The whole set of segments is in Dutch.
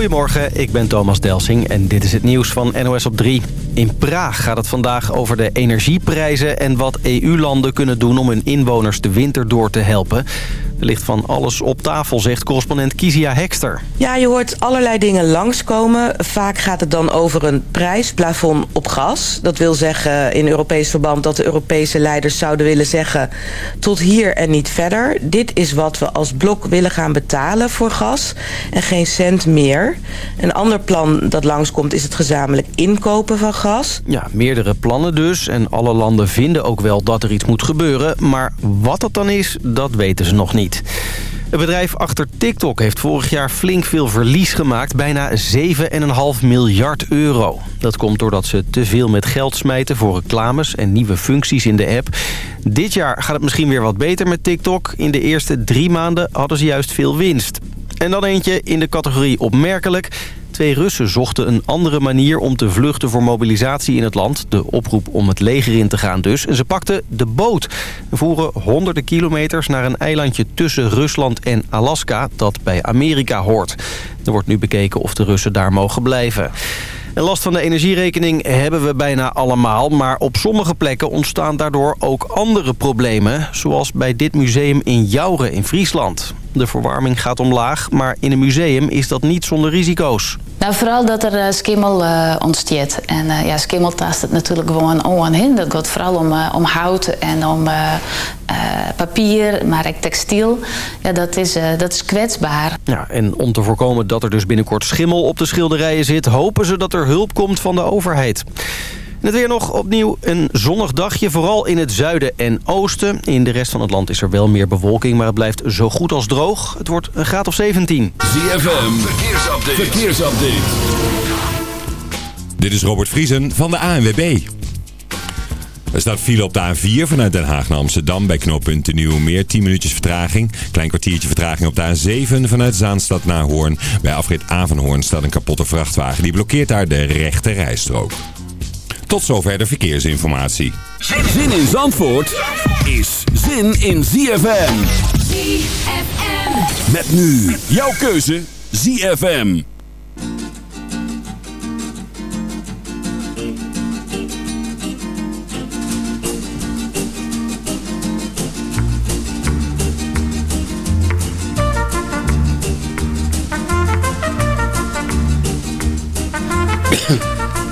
Goedemorgen, ik ben Thomas Delsing en dit is het nieuws van NOS op 3. In Praag gaat het vandaag over de energieprijzen en wat EU-landen kunnen doen om hun inwoners de winter door te helpen. Er ligt van alles op tafel, zegt correspondent Kizia Hekster. Ja, je hoort allerlei dingen langskomen. Vaak gaat het dan over een prijsplafond op gas. Dat wil zeggen in Europees verband dat de Europese leiders zouden willen zeggen... tot hier en niet verder. Dit is wat we als blok willen gaan betalen voor gas en geen cent meer. Een ander plan dat langskomt is het gezamenlijk inkopen van gas. Ja, meerdere plannen dus en alle landen vinden ook wel dat er iets moet gebeuren. Maar wat dat dan is, dat weten ze nog niet. Het bedrijf achter TikTok heeft vorig jaar flink veel verlies gemaakt. Bijna 7,5 miljard euro. Dat komt doordat ze te veel met geld smijten voor reclames en nieuwe functies in de app. Dit jaar gaat het misschien weer wat beter met TikTok. In de eerste drie maanden hadden ze juist veel winst. En dan eentje in de categorie opmerkelijk. Twee Russen zochten een andere manier om te vluchten voor mobilisatie in het land. De oproep om het leger in te gaan dus. En ze pakten de boot. En voeren honderden kilometers naar een eilandje tussen Rusland en Alaska... dat bij Amerika hoort. Er wordt nu bekeken of de Russen daar mogen blijven. En last van de energierekening hebben we bijna allemaal... maar op sommige plekken ontstaan daardoor ook andere problemen... zoals bij dit museum in Jouren in Friesland. De verwarming gaat omlaag, maar in een museum is dat niet zonder risico's. Nou, vooral dat er uh, skimmel uh, ontsteert. En uh, ja, skimmel tast het natuurlijk gewoon aan Dat gaat vooral om, om hout en om papier, maar ook textiel. Ja, dat is, dat is kwetsbaar. Ja, en om te voorkomen dat er dus binnenkort schimmel op de schilderijen zit... hopen ze dat er hulp komt van de overheid. Het weer nog opnieuw een zonnig dagje, vooral in het zuiden en oosten. In de rest van het land is er wel meer bewolking, maar het blijft zo goed als droog. Het wordt een graad of 17. ZFM, verkeersupdate. verkeersupdate. Dit is Robert Vriesen van de ANWB. Er staat file op de A4 vanuit Den Haag naar Amsterdam bij knooppunt Nieuwmeer. 10 minuutjes vertraging. Klein kwartiertje vertraging op de A7 vanuit Zaanstad naar Hoorn. Bij afrit Avenhoorn staat een kapotte vrachtwagen. Die blokkeert daar de rechte rijstrook. Tot zover de verkeersinformatie. Zin in Zandvoort is zin in ZFM. ZFM. Met nu jouw keuze ZFM.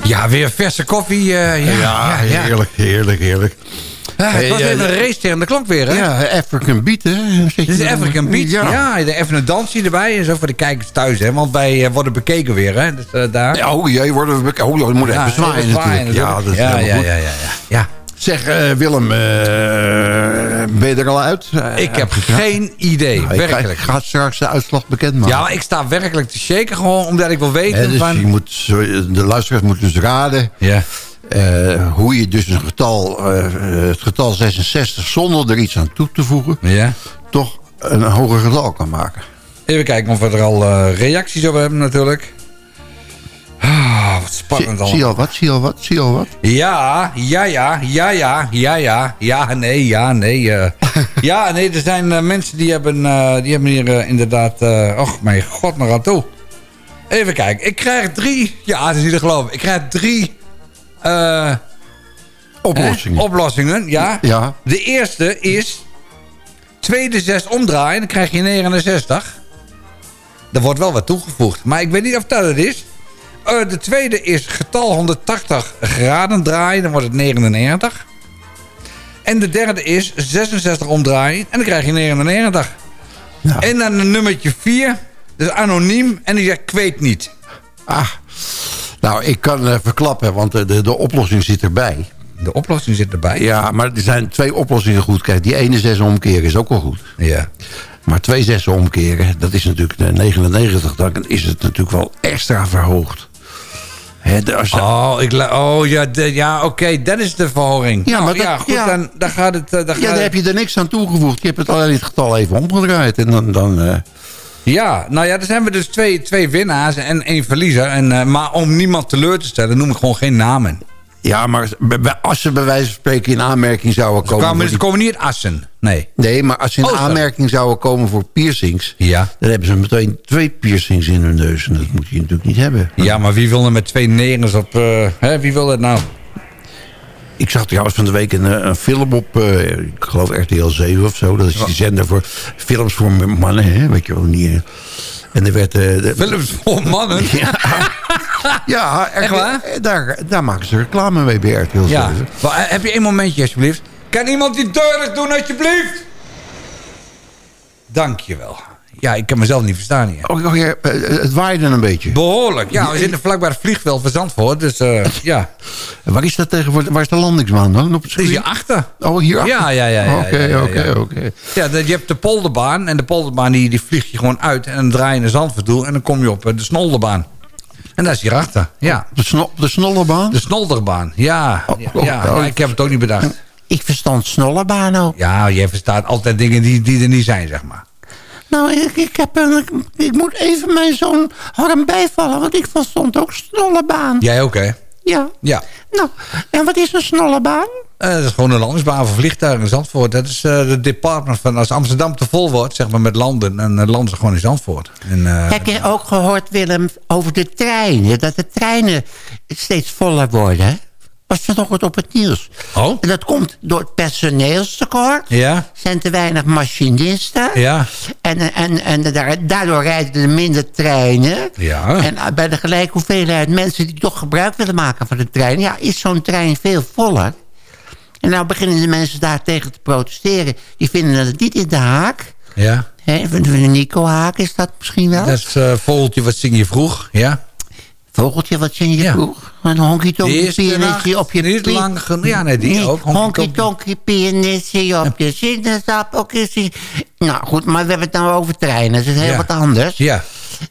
Ja, weer verse koffie. Uh, ja, ja, heerlijk, heerlijk, heerlijk. Ja, het was even een race tegen de klok weer, hè? Ja, African Beat, hè? Dit is African Beat, ja. ja. Even een dansje erbij en zo voor de kijkers thuis, hè? Want wij uh, worden bekeken weer, hè? Dus, uh, daar. Ja, oh worden we bekeken. Oh, je moet even zwaaien, natuurlijk. Ja, dat is ja, ja, ja, ja, ja. Zeg, uh, Willem, uh, ben je er al uit? Uh, ik heb geen idee, nou, werkelijk. Ga straks de uitslag bekendmaken. Ja, ik sta werkelijk te shaken gewoon, omdat ik wil weten... Dus van... je moet, de luisteraars moeten dus raden... Ja. hoe je dus een getal, het getal 66 zonder er iets aan toe te voegen... Ja. toch een hoger getal kan maken. Even kijken of we er al reacties op hebben natuurlijk. Ah, wat spannend zie, zie je al wat? Zie je al wat? Zie je al wat? Ja, ja, ja, ja, ja, ja, ja, ja, nee, ja, nee. Uh. ja, nee, er zijn uh, mensen die hebben, uh, die hebben hier inderdaad... och, mijn god, maar aan toe. Even kijken, ik krijg drie... Ja, het is niet te geloven. Ik krijg drie... oplossingen. oplossingen, ja. ja. De eerste is... Tweede zes omdraaien, dan krijg je 69. Er wordt wel wat toegevoegd. Maar ik weet niet of dat het is. Uh, de tweede is getal 180 graden draaien. Dan wordt het 99. En de derde is 66 omdraaien. En dan krijg je 99. Ja. En dan een nummertje 4. Dus anoniem. En die zegt, ik weet niet. Ah, nou, ik kan uh, verklappen, want de, de, de oplossing zit erbij. De oplossing zit erbij? Ja, maar er zijn twee oplossingen goed. Kijk, die ene zes omkeren is ook wel goed. Ja. Maar twee zessen omkeren, dat is natuurlijk de 99. Dan is het natuurlijk wel extra verhoogd. He, als oh, ik oh, ja, ja oké, okay, dat is de verhoging. Ja, maar oh, ja, goed, ja. Dan, dan gaat het... Dan gaat ja, daar heb je er niks aan toegevoegd. Je hebt het alleen het getal even omgedraaid. En dan... dan uh... Ja, nou ja, dan zijn we dus twee, twee winnaars en één verliezer. En, uh, maar om niemand teleur te stellen, noem ik gewoon geen namen. Ja, maar als ze bij wijze van spreken in aanmerking zouden komen... Ze, voor ze komen niet Assen, nee. Nee, maar als ze in Oh, aanmerking zouden komen voor piercings... Ja. dan hebben ze meteen twee piercings in hun neus. En dat moet je natuurlijk niet hebben. Ja, maar wie wil er met twee negens op... eh, hè, wie wil dat nou? Ik zag trouwens van de week een, eh, een film op, eh, ik geloof RTL 7 of zo. Dat is die zender voor films voor mannen, hè, weet je wel. niet. En er werd... de- Films voor mannen? Ja, ja Echt waar? eh, Daar, daar maken ze reclame mee bij RTL 7. Ja. Maar, eh, heb je één momentje, alsjeblieft? Kan iemand die deur dicht doen, alsjeblieft? Dank je wel. Ja, ik kan mezelf niet verstaan hier. Oh, oh, ja, eh, het waaide een beetje. Behoorlijk. Ja, we zitten vlakbij het vliegveld van Zandvoort. Dus eh, ja. En Waar is dat tegenwoordig? Waar is de landingsbaan dan? Op het is hierachter. Oh, hier achter? Ja, ja, ja. Oké, oké, oké. Ja, je hebt de polderbaan. En de polderbaan die, die vlieg je gewoon uit. En dan draai je naar Zandvoort toe. En dan kom je op de snolderbaan. En dat is hierachter. Ja. De, sno de snollerbaan? De snolderbaan. Ja. Ja, oh, ja, oh. ja, ik heb het ook niet bedacht. Ik verstand snollerbaan ook. Ja, jij verstaat altijd dingen die, die er niet zijn, zeg maar. Nou, ik, ik, heb een, ik moet even mijn zoon harm bijvallen, want ik verstond ook snollebaan. Jij ook, hè? Ja. Ja. Nou, en wat is een snollebaan? Eh, dat is gewoon een landingsbaan voor vliegtuigen in Zandvoort. Dat is eh het department van als Amsterdam te vol wordt, zeg maar met landen, dan eh, landen ze gewoon in Zandvoort. En, Heb je ook gehoord, Willem, over de treinen? Dat de treinen steeds voller worden. Was vanochtend op het nieuws. Oh? En dat komt door het personeelstekort. Ja? zijn te weinig machinisten. Ja. En, en, en daar- daardoor rijden er minder treinen. Ja. En eh, bij de gelijke hoeveelheid mensen die toch gebruik willen maken van de trein... ja, is zo'n trein veel voller. En nou beginnen de mensen daar tegen te protesteren. Die vinden het niet in de haak. Ja. Nico Haak is dat misschien wel. Dat is eh, vogeltje wat zing je vroeg. Ja. Vogeltje, wat zing je Ja. vroeg? Een honky tonky Eerste nacht, pianistje op je niet pie- lang genoeg. Ja, nee, die Nee, ook. Honky Honky tonky. tonky pianistje op je sinaasappeltje. Nou goed, maar we hebben het nou over treinen. Dat is heel Ja. wat anders. Ja.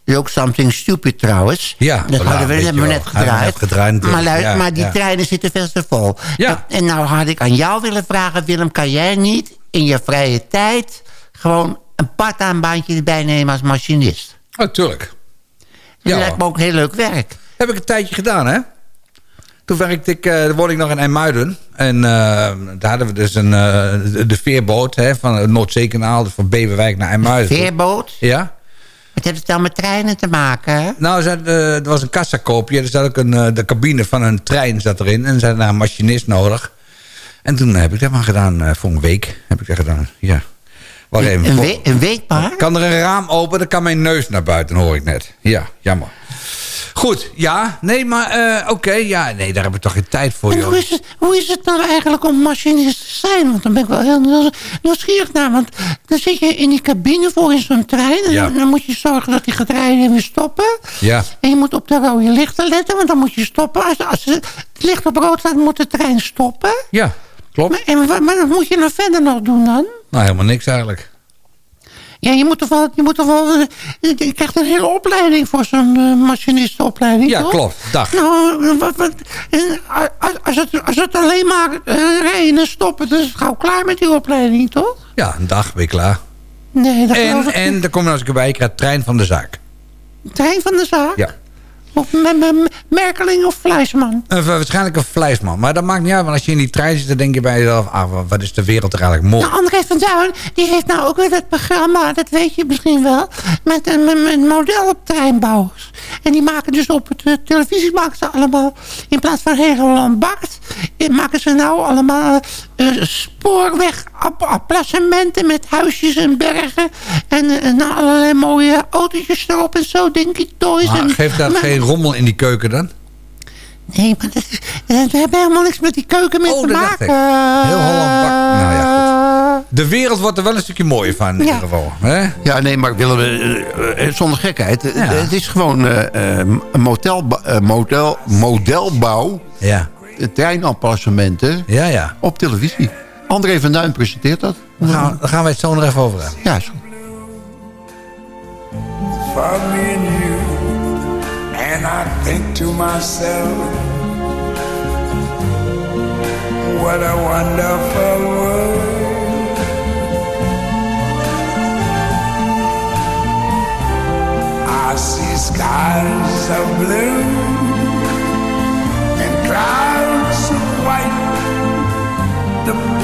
Is ook something stupid trouwens. Ja, dat voilà, hadden we, hebben we wel. net we gedraaid. net gedraaid natuurlijk. maar, Ja, maar die treinen zitten veel te vol. Ja. En, nou had ik aan jou willen vragen, Willem, kan jij niet in je vrije tijd gewoon een part-time baantje erbij nemen als machinist? Oh, tuurlijk. Dat Ja, lijkt me ook heel leuk werk. Heb ik een tijdje gedaan, hè? Toen werkte ik, eh, woonde ik nog in IJmuiden. En eh, daar hadden we dus een, eh, de, veerboot hè, van het Noordzeekanaal. Dus van Beverwijk naar IJmuiden. Veerboot? Ja. Wat heeft het dan met treinen te maken? hè? Nou, ze had, er was een kassakoopje. Er zat ook een, de cabine van een trein zat erin. En ze hadden daar een machinist nodig. En toen heb ik dat maar gedaan. voor een week heb ik dat gedaan. Ja. Wacht even. Een, we een week maar? Kan er een raam open, dan kan mijn neus naar buiten, hoor ik net. Ja, jammer. Goed, ja. Nee, maar eh, oké. ja, nee, daar heb ik toch geen tijd voor, En joh. hoe is, het, hoe is het nou eigenlijk om machinist te zijn? Want dan ben ik wel heel nieuws- nieuwsgierig naar. Want dan zit je in die cabine voor in zo'n trein. En Ja. dan, moet je zorgen dat die getreinen weer stoppen. Ja. En je moet op de rode lichten letten, want dan moet je stoppen. Als, als het licht op rood staat, moet de trein stoppen. Ja, klopt. Maar, en, wat- maar wat moet je nou verder nog doen dan? Nou, helemaal niks eigenlijk. Ja, je moet toch wel... Je, moet toch wel, eh, je krijgt een hele opleiding voor zo'n eh, machinistenopleiding, Ja, toch? klopt. Dag. Nou, wat, wat, en als, als, het, als het alleen maar eh, rijden en stoppen, dan is het gauw klaar met die opleiding, toch? Ja, een dag je klaar. Nee, dat En, ik en niet. er komt nog eens een keer bij, je krijgt trein van de zaak. Trein van de zaak? Ja. Of Merkeling of Fleisman? Eh, waarschijnlijk een vleesman. Maar dat maakt niet uit, want als je in die trein zit, dan denk je bij jezelf... Ah, wa- wat is de wereld er eigenlijk mooi. Nou, André van Duin, die heeft nou ook weer dat programma, dat weet je misschien wel, met een met, met model op treinbouwers. En die maken dus op het, de televisie maken ze allemaal, in plaats van Hegeland Bakt, eh, maken ze nou allemaal eh spoorwegapplacementen met huisjes en bergen en, eh, en allerlei mooie autootjes erop en zo, denk ik, toys. Maar en, geeft dat maar- geen rommel in die keuken dan? Nee, maar dat is, eh, hebben helemaal niks met die keuken meer Oh, te dat dacht maken. ik. Heel Holland Bakt. Nou ja, De wereld wordt er wel een stukje mooier van, in Ja. ieder geval. Hè? Ja, nee, maar willen we eh, zonder gekheid. eh, Ja. Het is gewoon eh, eh, een eh, model, modelbouw, Ja. Eh, treinappartementen Ja, ja. op televisie. André van Duin presenteert dat. Dan gaan, dan gaan wij het zo nog even over hebben. Ja, zo. for me and you. And I think to myself, what a wonderful world. I see skies of blue and clouds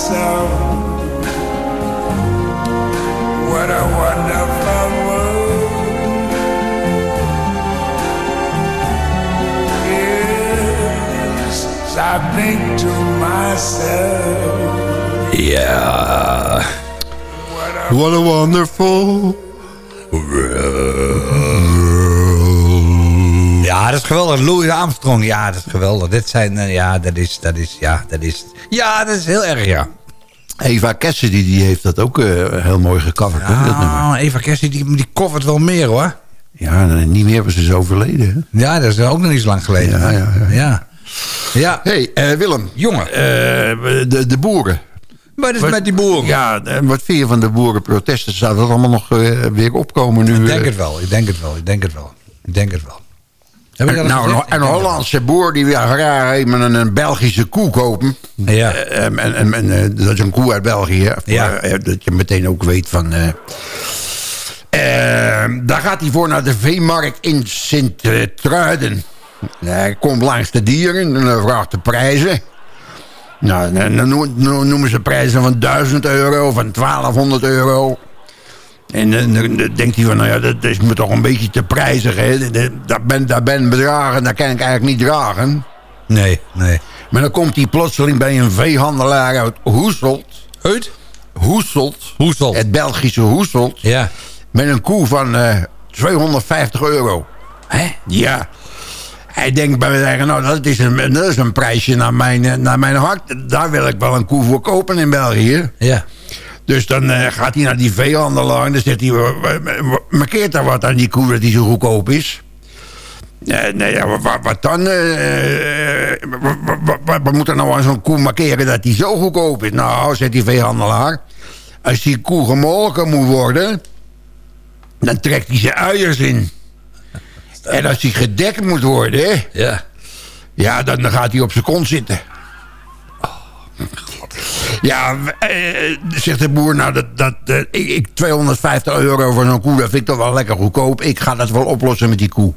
myself, what a wonderful world. Yes, I think to myself, Ja. What a wonderful Ja, dat is geweldig. Louis Armstrong, ja, dat is geweldig. Dit zijn, eh, ja, dat is, dat is, ja, dat is, ja, dat is heel erg, ja. Eva Cassidy die heeft dat ook eh, heel mooi gecoverd. hè, dat nummer. Ah, Eva Kersie, die, die covert wel meer, hoor. Ja, niet meer, was ze is overleden. Hè? Ja, dat is ook nog niet zo lang geleden. Ja, ja, ja. ja. Ja. hey, eh, Willem. Jongen. Eh, de, de boeren. Wat is Wat- met die boeren? Ja, wat vind je van de boerenprotesten? Zou dat allemaal nog weer opkomen nu? Ik denk het wel, ik denk het wel, ik denk het wel. Ik denk het wel. Heb ik dat al nou, een, een Hollandse boer die wil graag even een, een Belgische koe kopen. Ja. Eh, en, en, en, eh, dat is een koe uit België. Ja. Eh, dat je meteen ook weet van... daar gaat hij voor naar de veemarkt in Sint-Truiden. Hij komt langs de dieren en vraagt de prijzen. Nou, dan noem- no- noemen ze prijzen van 1000 euro, van 1200 euro. En dan, denkt hij van, nou ja, dat is me toch een beetje te prijzig. Hè? Dat- ben, dat ben bedragen, dat kan ik eigenlijk niet dragen. Nee, nee. Maar dan komt hij plotseling bij een veehandelaar uit Hoeselt. Uit? Hoeselt. Hoeselt. Het Belgische Hoeselt. Ja. Met een koe van eh 250 euro. Hè? Ja. Hij denkt bij mij, nou dat is een, dat is een prijsje naar mijn, eh, naar mijn hart. Daar wil ik wel een koe voor kopen in België. Ja. Dus dan eh, gaat hij naar die veehandelaar en dan zegt hij... "Wa- wa- wa- markeert daar wat aan die koe dat die zo goedkoop is? Eh, nee, ja, wat, wat dan? eh, wat, wat, wat, wat moet er nou aan zo'n koe markeren dat die zo goedkoop is? Nou, zegt die veehandelaar... als die koe gemolken moet worden... dan trekt hij zijn uiers in. En als die gedekt moet worden... Ja. Ja, dan, dan gaat hij op zijn kont zitten. Ja, eh, zegt de boer, nou, dat, dat, eh, ik, ik 250 euro voor zo'n koe, dat vind ik toch wel lekker goedkoop. Ik ga dat wel oplossen met die koe.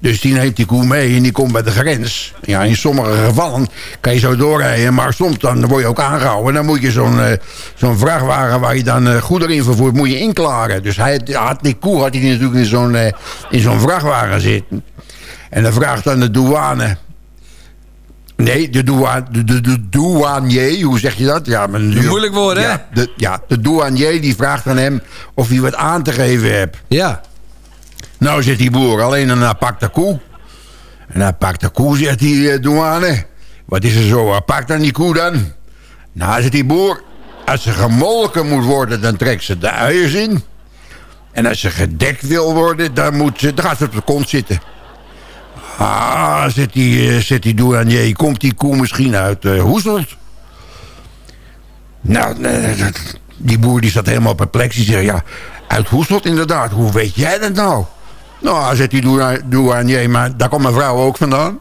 Dus die neemt die koe mee en die komt bij de grens. Ja, in sommige gevallen kan je zo doorrijden, maar soms dan word je ook aangehouden. Dan moet je zo'n eh, zo'n vrachtwagen waar je dan eh, goederen vervoert, moet je inklaren. Dus hij had, die koe had hij natuurlijk in zo'n eh, in zo'n vrachtwagen zitten. En dan vraagt dan de douane... Nee, de, douane, de, de, de douanier, hoe zeg je dat? Ja, maar moeilijk woord, hè? Ja, de, ja, de douanier die vraagt aan hem of hij wat aan te geven hebt. Ja. Nou zit die boer alleen een aparte koe. Een aparte koe, zegt die eh, douane. Wat is er zo apart aan die koe dan? Nou, zegt die boer, als ze gemolken moet worden, dan trekt ze de uiers in. En als ze gedekt wil worden, dan, moet ze, dan gaat ze op de kont zitten. Ah, zit die, eh, zit die douanier, komt die koe misschien uit eh Hoeselt? Nou, eh, die boer die zat helemaal perplex. Die zegt, ja, uit Hoeselt inderdaad. Hoe weet jij dat nou? Nou, zegt die doua- douanier, maar daar komt mijn vrouw ook vandaan.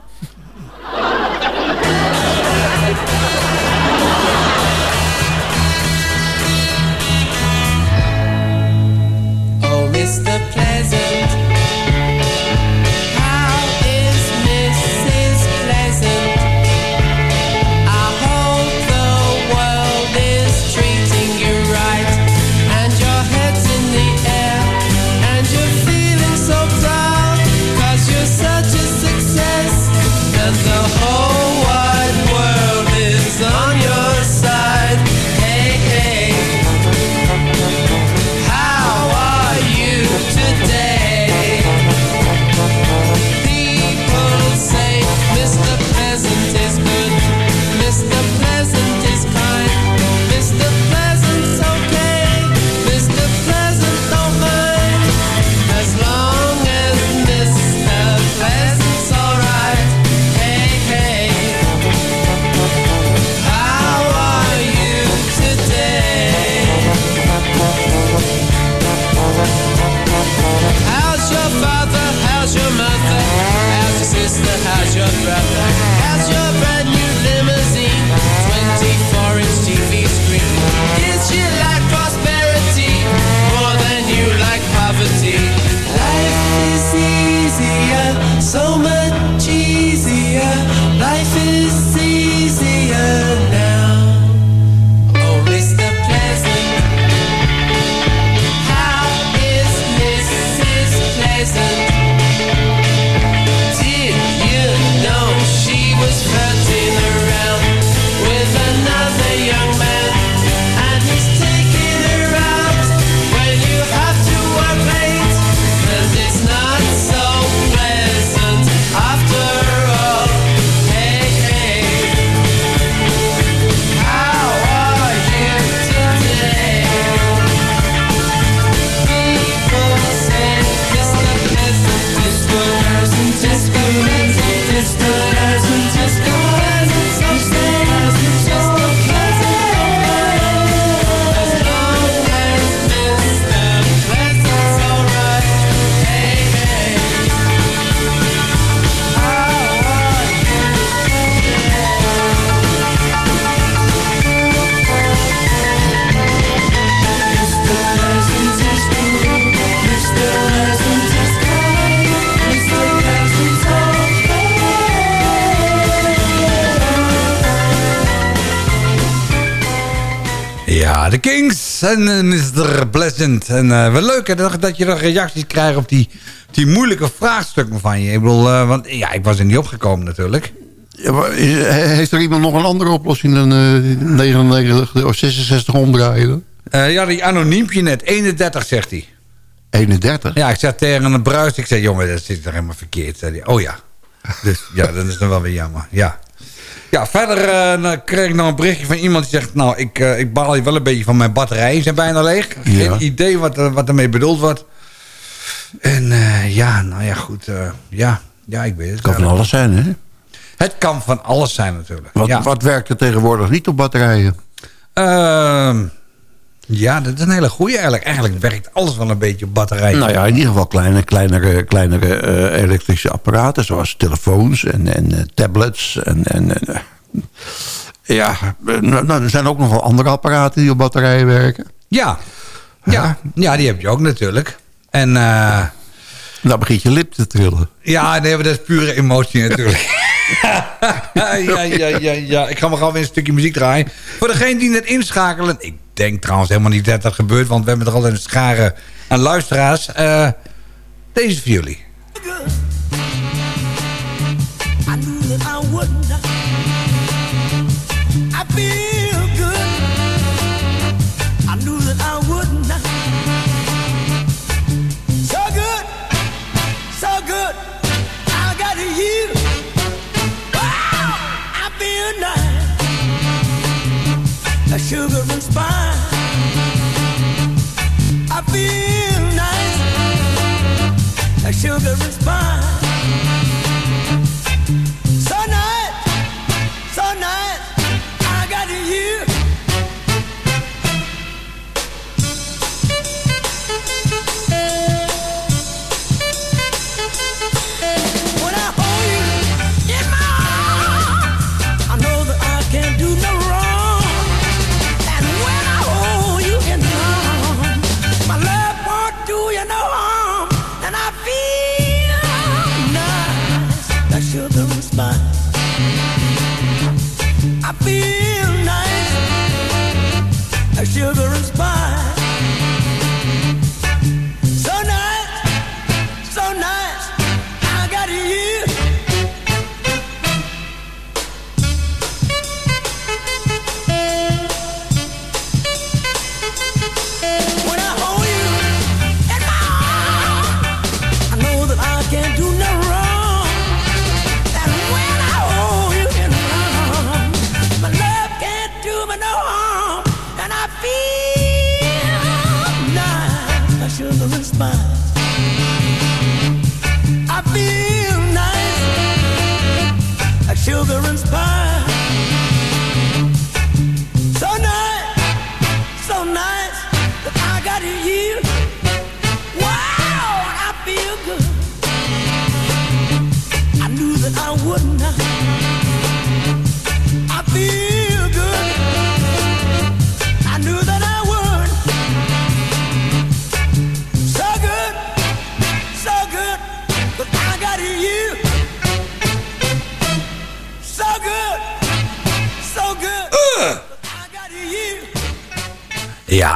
De Kings en eh, Mr. Pleasant. En eh wat leuk hè, dat, dat je nog reacties krijgt op die, die moeilijke vraagstukken van je. Ik bedoel, eh, want ja, ik was er niet opgekomen natuurlijk. Ja, heeft er iemand nog een andere oplossing dan eh 99 of 66 omdraaien? Ja, die anoniempje net, 31 zegt hij. 31? Ja, ik zat tegen een bruis. Ik zei, jongen, dat zit er helemaal verkeerd. Zei oh ja. Dus ja, dat is dan wel weer jammer. Ja, ja verder eh, dan kreeg ik nog een berichtje van iemand die zegt... nou, ik, eh, ik baal hier wel een beetje van mijn batterijen. zijn bijna leeg. Geen Ja. idee wat, er- wat ermee bedoeld wordt. En eh, ja, nou ja, goed. eh, ja, ja, ik weet het. kan van alles zijn, hè? Het kan van alles zijn natuurlijk. Wat, ja. wat werkt er tegenwoordig niet op batterijen? Ehm, ja, dat is een hele goeie eigenlijk. Eigenlijk werkt alles wel een beetje op batterijen. Nou ja, in ieder geval kleine, kleinere, kleinere eh, elektrische apparaten... zoals telefoons en, en eh, tablets. En, en, eh, ja, nou, nou, er zijn ook nog wel andere apparaten die op batterijen werken. Ja, ja, ja die heb je ook natuurlijk. En Dan begint je lip te trillen. ja, nee, maar dat is pure emotie natuurlijk. ja, ja, ja, ja. Ik ga maar gewoon weer een stukje muziek draaien. Voor degene die net inschakelen... Ik denk trouwens helemaal niet dat dat gebeurt... want we hebben er al een scharen aan luisteraars. Eh, deze voor jullie. A sugar and spice. I feel nice. A sugar and spice.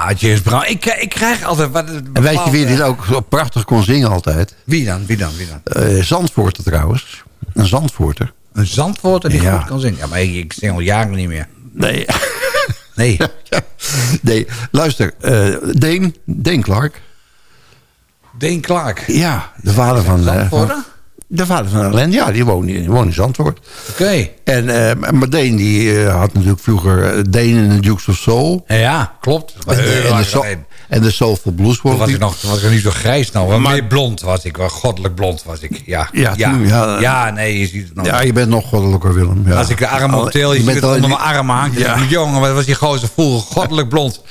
Ja, James Brown. Ik, ik krijg altijd... Wat, En weet je wie dit ook zo prachtig kon zingen altijd? Wie dan? Wie dan? Wie dan? Eh Zandvoorter trouwens. Een Zandvoorter. Een zandvoorter die Ja. goed kan zingen. Ja, maar ik, ik zing al jaren niet meer. Nee. Nee. nee, luister. eh Deen, Deen Clark. Deen Clark. Ja, de vader van... eh, Zandvoorter? De vader van Len, ja, die woont, die woont in Zandvoort. Oké. En, maar Deen die eh, had natuurlijk vroeger eh, Deen in de Dukes of Soul. Ja, klopt. En, de- en, soul- en de Soulful Blues Toen was ik nog, was ik niet zo grijs nou. Maar meer blond was ik. Wel goddelijk blond was ik. Ja. Ja, ja. toen, ja. Ja, nee, je ziet het nog. Ja, je bent nog goddelijker, Willem. Ja. Als ik de arm Al- optil, je, ziet alleen onder mijn niet- arm hangt. Ja. Jongen, wat was die gozer voel? Goddelijk blond.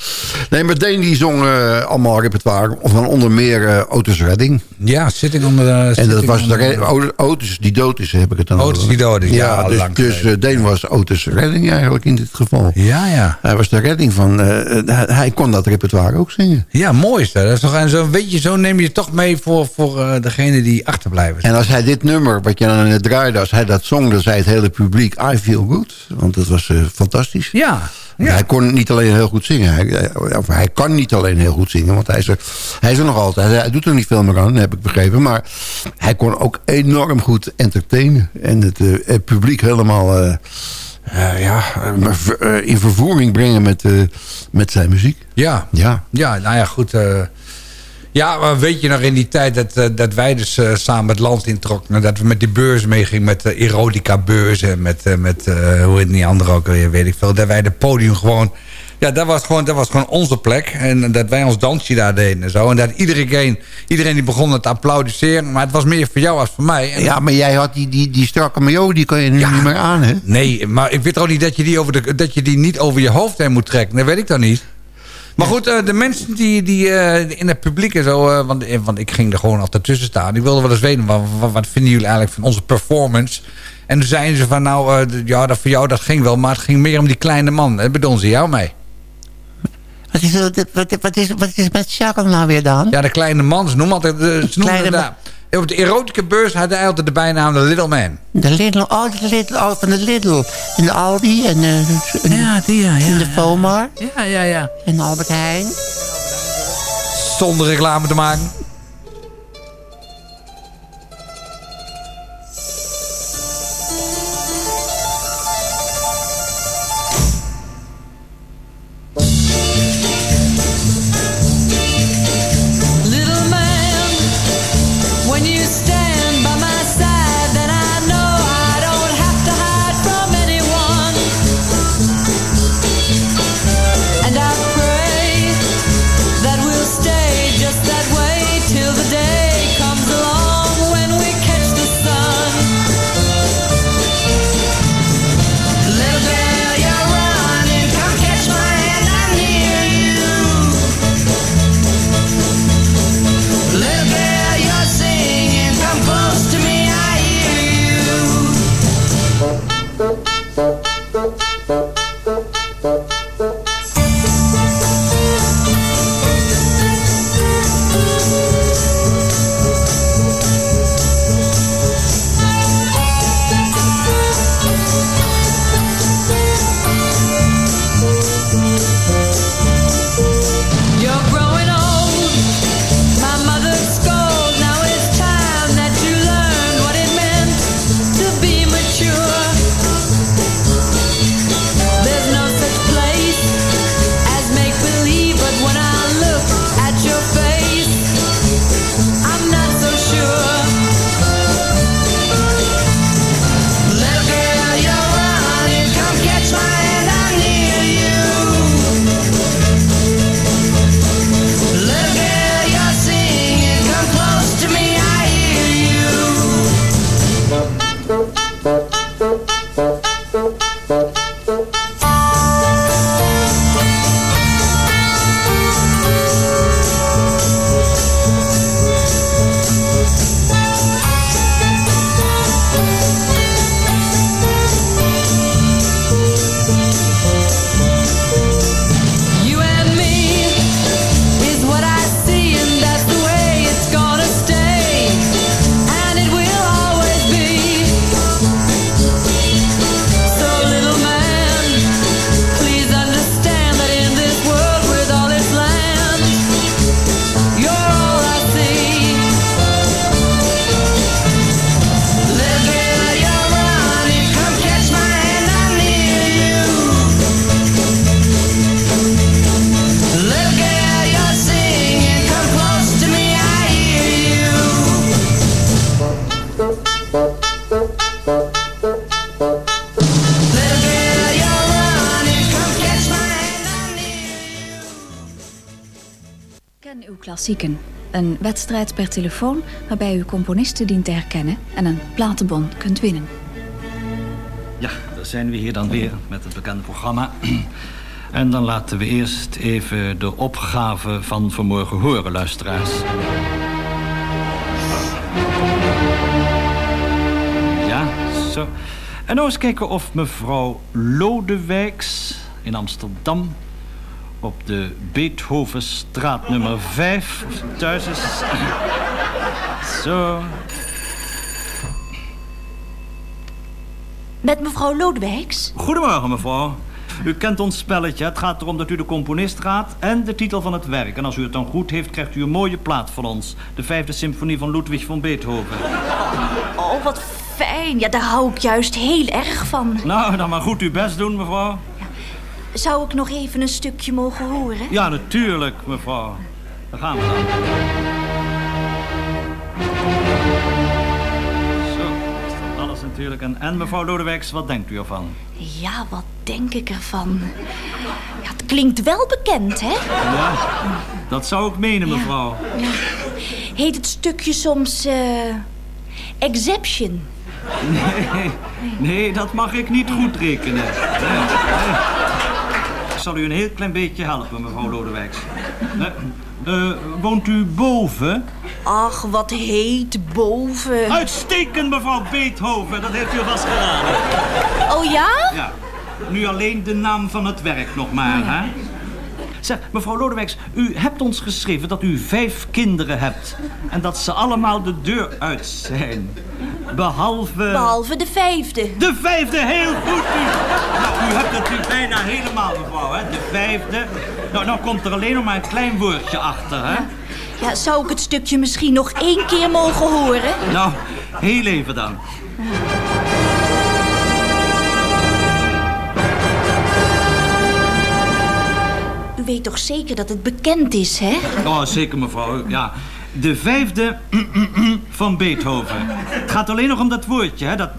Nee, maar Deen die zong allemaal repertoire. Van onder meer Otis Redding. Ja, zitting onder de... En dat was de Otis die dood is, heb ik het dan Otis over. die dood is, ja, dus, dus eh, Deen was Otis Redding eigenlijk in dit geval. Ja, ja. Hij was de redding van... eh, eh, hij, kon dat repertoire ook zingen. Ja, mooi is dat. dat is toch, en zo, weet je, zo neem je het toch mee voor, voor degene die achterblijven. En als hij dit nummer, wat je dan net draaide... als hij dat zong, dan zei het hele publiek... I feel good. Want dat was fantastisch. Ja, Hij kon niet alleen heel goed zingen. Hij, hij- of hij kan niet alleen heel goed zingen. Want hij is er, hij is er nog altijd. Hij doet er niet veel meer aan, heb ik begrepen. Maar hij kon ook enorm goed entertainen. En het, eh, het publiek helemaal... eh, eh, ja, eh, eh, in vervoering brengen met, eh, met zijn muziek. Ja. Ja. Ja, nou ja, goed. Eh. ja, maar weet je nog in die tijd dat, eh, dat wij dus eh, samen het land introkken... dat we met die beurs meegingen, met de erotica-beurzen... met, eh, met eh, hoe heet die andere ook alweer, weet ik veel... dat wij de podium gewoon... Ja, dat was, gewoon, dat was gewoon onze plek. En dat wij ons dansje daar deden en zo. En dat iedereen, iedereen die begon te applaudisseren. Maar het was meer voor jou als voor mij. En Ja, maar jij had die, die, die strakke mayo, die kan je nu niet meer aan, hè? Nee, maar ik weet toch niet dat je die, over de, dat je die niet over je hoofd heen moet trekken. Dat weet ik dan niet. Maar goed, eh, de mensen die, die eh, in het publiek en zo... eh, want, want ik ging er gewoon altijd tussen staan. Ik wilde wel eens weten, wat, wat, vinden jullie eigenlijk van onze performance? En toen zeiden ze van, nou, ja, dat voor jou dat ging wel... maar het ging meer om die kleine man. Bedoelen ze jou mee. Wat is, wat, is, wat is met Charles nou weer dan? Ja, de kleine man, ze noemen altijd... Ze noemen Kleine Op de erotica beurs had hij altijd de bijnaam de Little Man. De Lidl, oh, de Lidl, oh, van de Lidl. En de Aldi en, eh, en, Ja, die ja, en de Fomar. Ja, ja, ja. En Albert Heijn. Zonder reclame te maken. Klassieken. Een wedstrijd per telefoon waarbij u componisten dient te herkennen en een platenbon kunt winnen. Ja, daar zijn we hier dan weer met het bekende programma. En dan laten we eerst even de opgave van vanmorgen horen, luisteraars. Ja, zo. En nou eens kijken of mevrouw Lodewijks in Amsterdam... op de Beethovenstraat nummer 5 of ze thuis is. Zo. Met mevrouw Lodewijks? Goedemorgen, mevrouw. U kent ons spelletje. Het gaat erom dat u de componist raadt en de titel van het werk. En als u het dan goed heeft, krijgt u een mooie plaat van ons. De vijfde symfonie van Ludwig van Beethoven. Oh, wat fijn. Ja, daar hou ik juist heel erg van. Nou, dan maar goed uw best doen, mevrouw. Zou ik nog even een stukje mogen horen? Ja, natuurlijk, mevrouw. Daar gaan we dan. Zo, is dat alles natuurlijk. En, en mevrouw Lodewijks, wat denkt u ervan? Ja, wat denk ik ervan? Ja, het klinkt wel bekend, hè? Ja, dat zou ik menen, mevrouw. Heet het stukje soms... eh Exception? Nee, nee, dat mag ik niet goed rekenen. Nee. Ik zal u een heel klein beetje helpen, mevrouw Lodewijks. Eh, eh, woont u boven? Ach, wat heet boven. Uitstekend, mevrouw Beethoven. Dat heeft u vast geraden. Oh ja? Ja. Nu alleen de naam van het werk nog maar, hè? Zeg, mevrouw Lodewijks, u hebt ons geschreven dat u vijf kinderen hebt. En dat ze allemaal de deur uit zijn. Behalve... Behalve de vijfde. De vijfde, heel goed. U. Nou, u hebt het nu bijna helemaal, mevrouw, hè? De vijfde. Nou, nou komt er alleen nog maar een klein woordje achter, hè? Ja, zou ik het stukje misschien nog één keer mogen horen? Nou, heel even dan. U weet toch zeker dat het bekend is, hè? Oh, zeker, mevrouw. Ja. De vijfde van Beethoven. Het gaat alleen nog om dat woordje, hè? Dat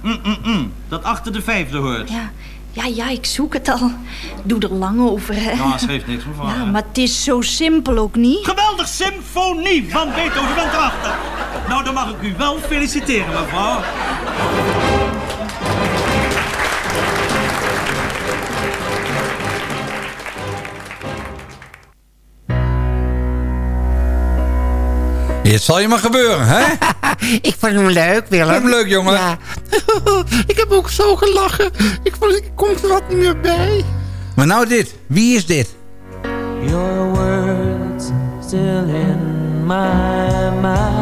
dat achter de vijfde hoort. Ja, ja, ja, ik zoek het al. Doe er lang over, hè? Ja, schreef niks, mevrouw. Ja, maar het is zo simpel ook niet. Geweldig symfonie van Beethoven, bent erachter. Nou, dan mag ik u wel feliciteren, mevrouw. Het zal je maar gebeuren, hè? ik vond hem leuk, Willem. Vond je hem leuk, jongen? Ja. ik heb ook zo gelachen. Ik, vond, ik kom er wat niet meer bij. Maar nou dit. Wie is dit? Your words still in my mind.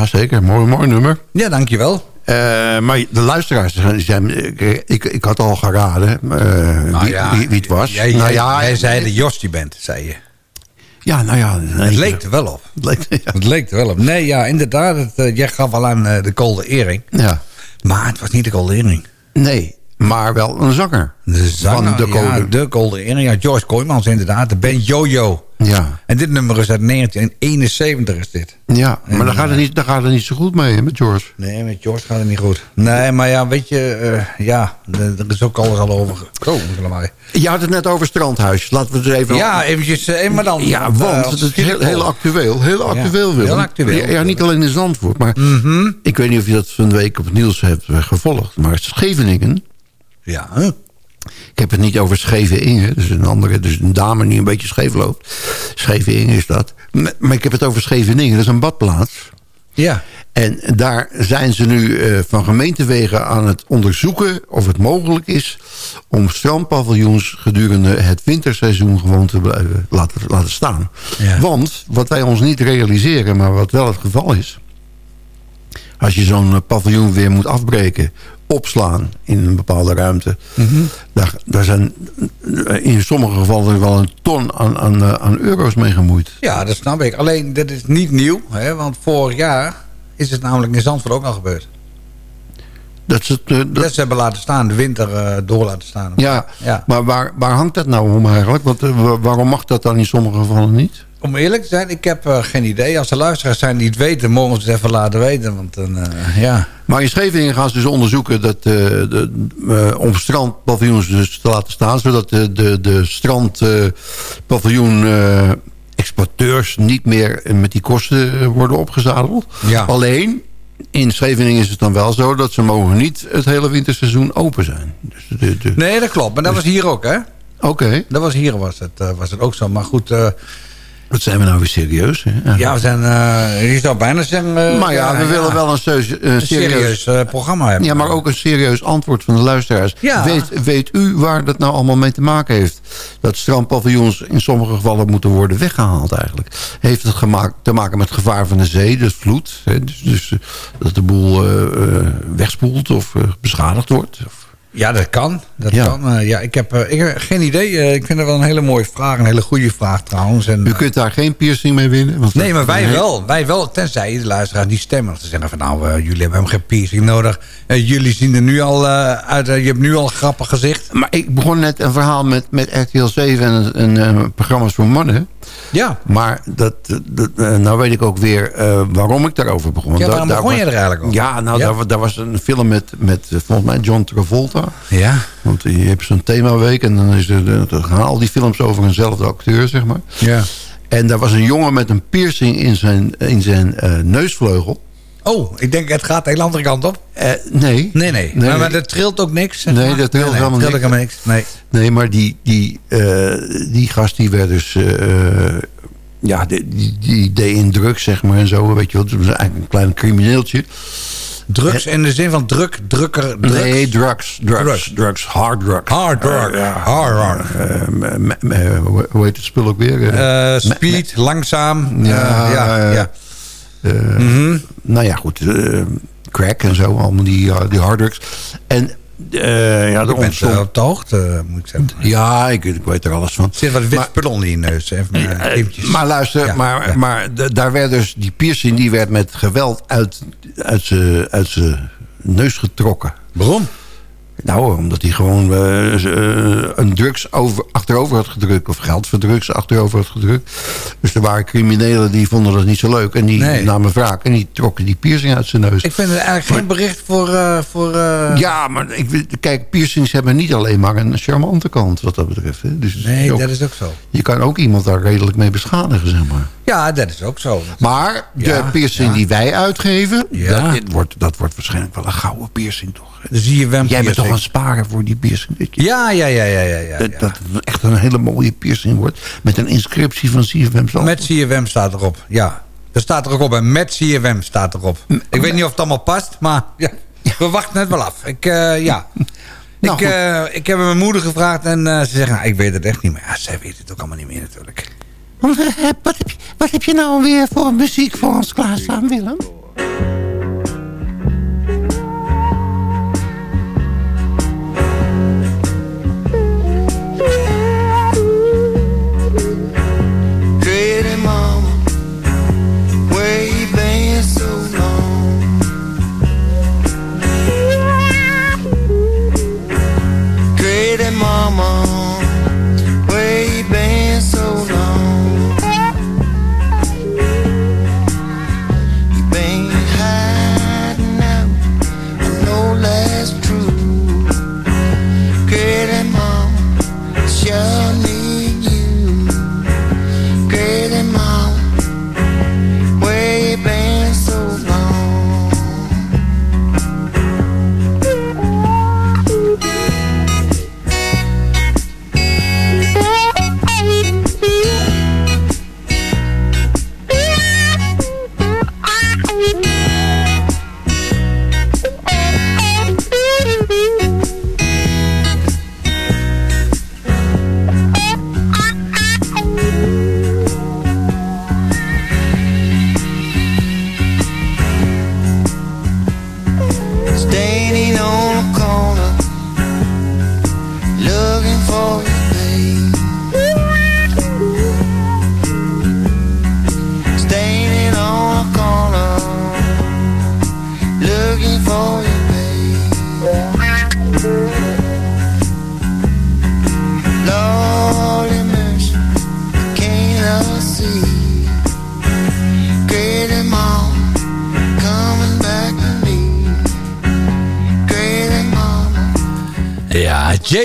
Ja, zeker. Mooi, mooi nummer. Ja, dankjewel. Eh, maar de luisteraars, zijn, ik, ik, had al geraden eh, Nou wie, ja, wie, wie het was. Jij, nou ja, jij zei de Jos die bent, zei je. Ja, nou ja. Het leek er wel op. Het leek, ja. Het leek er wel op. Nee, ja, inderdaad. Het, eh, jij gaf al aan de Golden Earring. Ja. Maar het was niet de Golden Earring. Nee, maar wel een zanger. De zanger, Van de ja, Golden. de Golden Earring. Ja, Joyce Kooijmans inderdaad. De band Jojo. Ja, En dit nummer is uit 1971 is dit. ja maar daar gaat, het niet, daar gaat het niet zo goed mee met George. Nee, met George gaat het niet goed. Nee, maar ja, weet je, eh, ja, er is ook alles al over gekomen. mij. Je had het net over strandhuis. Laten we het er even... Ja, eventjes, eh, even maar dan. Ja, eh, want het is heel, heel actueel. Heel actueel, Willem. heel actueel. Ja, ja, niet alleen in Zandvoort. Maar Mhm. ik weet niet of je dat van de week op het nieuws hebt eh, gevolgd. Maar Scheveningen... Ja, hè? Ik heb het niet over Scheve Inge. Dus een andere, dus een dame die een beetje scheef loopt. Scheve Inge is dat. Maar ik heb het over Scheveningen. Dat is een badplaats. Ja. En daar zijn ze nu eh, van gemeentewegen aan het onderzoeken of het mogelijk is om strandpaviljoens gedurende het winterseizoen gewoon te blijven laten, laten staan. Ja. Want wat wij ons niet realiseren, maar wat wel het geval is, als je zo'n eh, paviljoen weer moet afbreken, opslaan in een bepaalde ruimte, daar, daar zijn eh, in sommige gevallen wel een ton aan, aan, eh, aan euro's mee gemoeid. Ja, dat snap ik. Alleen, dit is niet nieuw. Hè, want vorig jaar is het namelijk in Zandvoort ook al gebeurd. Dat ze, het, dat- Dat ze hebben laten staan, de winter door laten staan. Ja, Ja. maar waar, waar hangt dat nou om eigenlijk? Want, wa- waarom mag dat dan in sommige gevallen niet? Om eerlijk te zijn, ik heb eh, geen idee. Als er luisteraars zijn die het weten, mogen ze het even laten weten. Want dan, eh, ja. Maar in Scheveningen gaan ze dus onderzoeken dat, eh, de, om strandpaviljoens dus te laten staan... zodat de, de, de strandpaviljoen exporteurs niet meer met die kosten worden opgezadeld. Ja. Alleen, in Scheveningen is het dan wel zo... dat ze mogen niet het hele winterseizoen open zijn. Dus de, de, Nee, dat klopt. Maar dat was hier ook, hè? Oké, Dat was hier was het, was het ook zo. Maar goed, wat zijn we nou weer serieus? Hè? ja, we zijn, eh, je zou bijna zeggen... eh, maar ja, we willen wel een, serieus, een een serieus eh, programma hebben. Ja, maar ook een serieus antwoord van de luisteraars. Ja. Weet, weet u waar dat nou allemaal mee te maken heeft? Dat strandpaviljoens in sommige gevallen moeten worden weggehaald eigenlijk. Heeft het gemaakt, te maken met gevaar van de zee, dus vloed? Hè? Dus, dus eh, dat de boel eh, eh, wegspoelt of eh, beschadigd wordt? Of- Ja, dat kan. Dat Ja. kan. Eh, ja, ik, heb, eh, ik heb geen idee. Eh, ik vind het wel een hele mooie vraag. Een hele goede vraag trouwens. En, U kunt daar geen piercing mee winnen? Want Nee, maar wij wel. Wij wel. Tenzij de luisteraars die stemmen. Ze zeggen van nou, jullie hebben hem geen piercing nodig. Jullie zien er nu al uit. je hebt nu al een grappig gezicht. Maar ik begon net een verhaal met, met RTL 7 en, en eh, programma's voor mannen. Ja. Maar dat, dat, eh, nou weet ik ook weer eh, waarom ik daarover begon. Ja, waarom begon was- je er eigenlijk over? Ja, nou, Ja? Daar, daar was een film met, met eh, volgens mij John Travolta. Ja. Want je hebt zo'n themaweek en dan, is er, dan gaan al die films over eenzelfde acteur, zeg maar. Ja. En daar was een jongen met een piercing in zijn, in zijn neusvleugel. Oh, ik denk het gaat de hele andere kant op. Eh, nee. Nee, nee. Nee. Maar, maar dat trilt ook niks. zeg Nee, maar. dat trilt nee, helemaal trilt niks. helemaal niks. Nee. Nee, maar die, die, eh, die gast die werd dus... eh, ja, die, die, die deed in drugs, zeg maar, en zo. Weet je wel. Was eigenlijk een klein crimineeltje. Drugs in de zin van druk, drukker, drugs. Nee, drugs. Drugs. Drugs. Drugs. Hard drugs. Hard drug. Eh, ja. Hard drug. Me- me- me- hoe- heet het spul ook weer? Speed, langzaam. Ja, ja, ja. Eh, Mhm. Nou ja, goed. eh, crack en zo. Allemaal die, eh, die harddrugs. En eh, ja, er bent ontstond... op de hoogte, moet ik zeggen. ja, ik, ik weet er alles van. Er zit wat wit Maar- spul onder je neus. Even, Eh, eventjes. Maar luister, Ja, maar, ja. maar daar werd dus die piercing die werd met geweld uit, uit zijn neus getrokken. Waarom? Nou, omdat hij gewoon eh, eh, een drugs over, achterover had gedrukt. Of geld voor drugs achterover had gedrukt. Dus er waren criminelen die vonden dat niet zo leuk. En die Nee. namen wraak. En die trokken die piercing uit zijn neus. Ik vind het eigenlijk geen bericht voor... eh, voor Ja, maar ik, kijk, piercings hebben niet alleen maar een charmante kant wat dat betreft. Hè. Dus Nee, ook- dat is ook zo. je kan ook iemand daar redelijk mee beschadigen, zeg maar. Ja, dat is ook zo. Maar de Ja, piercing ja. die wij uitgeven, Ja. dat, wordt, dat wordt waarschijnlijk wel een gouden piercing toch? Dan zie je Jij bent toch piercing. aan het sparen voor die piercing? Ja, ja, ja, ja, ja. ja, dat, het echt een hele mooie piercing wordt. Met een inscriptie van CFM. Met CFM staat erop, ja. Er staat er ook op, en met CFM staat erop. Ik weet niet of het allemaal past, maar ja, we wachten het wel af. Ik, eh, ja. Nou, ik, eh, ik heb mijn moeder gevraagd en eh, ze zegt, nou, ik weet het echt niet meer. Ja, zij weet het ook allemaal niet meer natuurlijk. Wat, heb je, wat heb je nou weer voor muziek voor ons klaarstaan, Willem?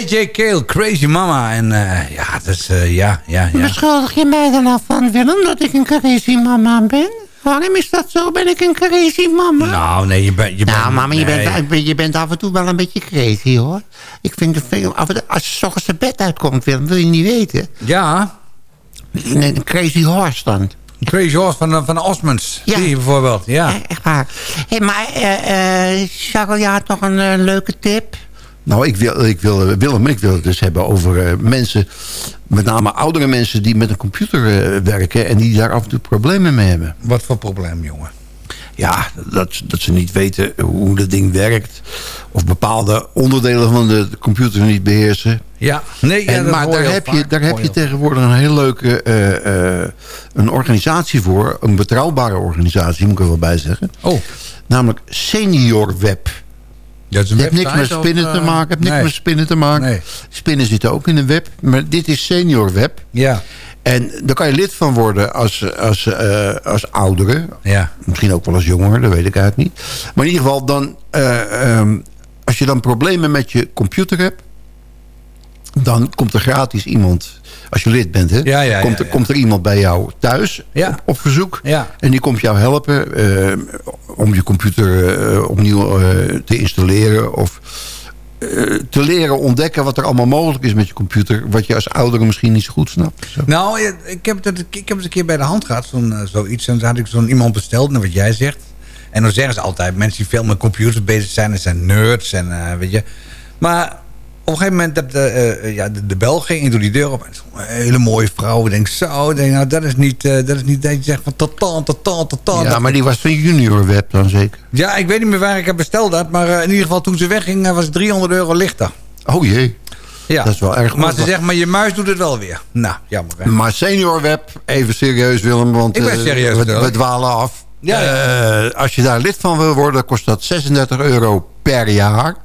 J.J. Kale, Crazy Mama. En eh, ja, dat is, eh, ja, ja, ja. Beschuldig je mij er nou van, Willem, dat ik een crazy mama ben? Waarom is dat zo? Ben ik een crazy mama? Nou, nee, je bent... Je nou, bent, mama, je, bent, je bent af en toe wel een beetje crazy, hoor. Ik vind het veel... Af en toe, als je 's ochtends de bed uitkomt, Willem, wil je niet weten. Ja. Een, een crazy horse dan. Crazy Horse van, eh, van Osmonds. Ja. Die bijvoorbeeld, ja. Echt waar. Hé, maar, eh eh Charles, je had nog een eh, leuke tip? Nou, ik wil, ik wil, Willem, ik wil het dus hebben over eh, mensen... met name oudere mensen die met een computer eh, werken... en die daar af en toe problemen mee hebben. Wat voor probleem, jongen? Ja, dat, dat ze niet weten hoe dat ding werkt. Of bepaalde onderdelen van de computer niet beheersen. Ja, nee, ja, en, dat maar daar heb heel je, daar heb je tegenwoordig een hele leuke eh, een organisatie voor. Een betrouwbare organisatie, moet ik er wel bij zeggen. Oh. Namelijk Senior Web. Een Het heeft niks met website of, spinnen te eh, maken. heeft niks nee. met spinnen te maken. Nee. Spinnen zitten ook in de web. Maar dit is Senior Web. Ja. En daar kan je lid van worden als, als, eh, als oudere. Ja. Misschien ook wel als jongere, dat weet ik eigenlijk niet. Maar in ieder geval, dan, eh, ehm, als je dan problemen met je computer hebt... dan komt er gratis iemand, als je lid bent... Hè, Ja, ja, komt, er, komt er iemand bij jou thuis Ja. op, op verzoek. En die komt jou helpen eh, om je computer eh, opnieuw eh, te installeren... of te leren ontdekken wat er allemaal mogelijk is met je computer... wat je als oudere misschien niet zo goed snapt. Zo. Nou, ik heb, het, ik heb het een keer bij de hand gehad, zo'n, eh, zoiets. En toen had ik zo'n iemand besteld, naar wat jij zegt. En dan zeggen ze altijd, mensen die veel met computers bezig zijn... dat zijn nerds en weet je. Maar op een gegeven moment, dat, eh, eh, ja, de, de bel ging en doe die deur op. En zo'n hele mooie vrouw. Ik denk, zo, ik denk, nou, dat is niet, eh, dat is niet dat je zegt van totaal, totaal, totaal. Ja, maar die was van Junior Web dan zeker? Ja, ik weet niet meer waar ik heb besteld dat. Maar eh, in ieder geval toen ze wegging, eh, was het 300 euro lichter. Oh jee. Ja. Dat is wel erg Maar ze zegt, maar je muis doet het wel weer. Nou, jammer hè. Maar Senior Web, even serieus Willem, want Ik ben eh, serieus, we, dwalen af. Ja, Eh, als je daar lid van wil worden, kost dat 36 euro per jaar.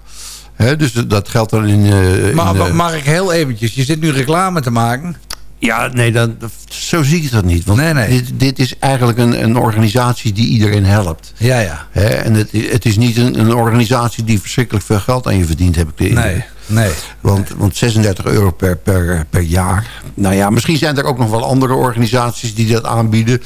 Dus dat geldt dan in... eh, Maar in, eh, mag ik heel eventjes, je zit nu reclame te maken. ja, nee, dat, zo zie ik dat niet. Want Nee, nee. Dit, dit is eigenlijk een, een organisatie die iedereen helpt. Ja, ja. En het, het is niet een, een organisatie die verschrikkelijk veel geld aan je verdient, heb ik de. Nee, nee. Want, want 36 euro per, per, per jaar. Nou ja, misschien zijn er ook nog wel andere organisaties die dat aanbieden.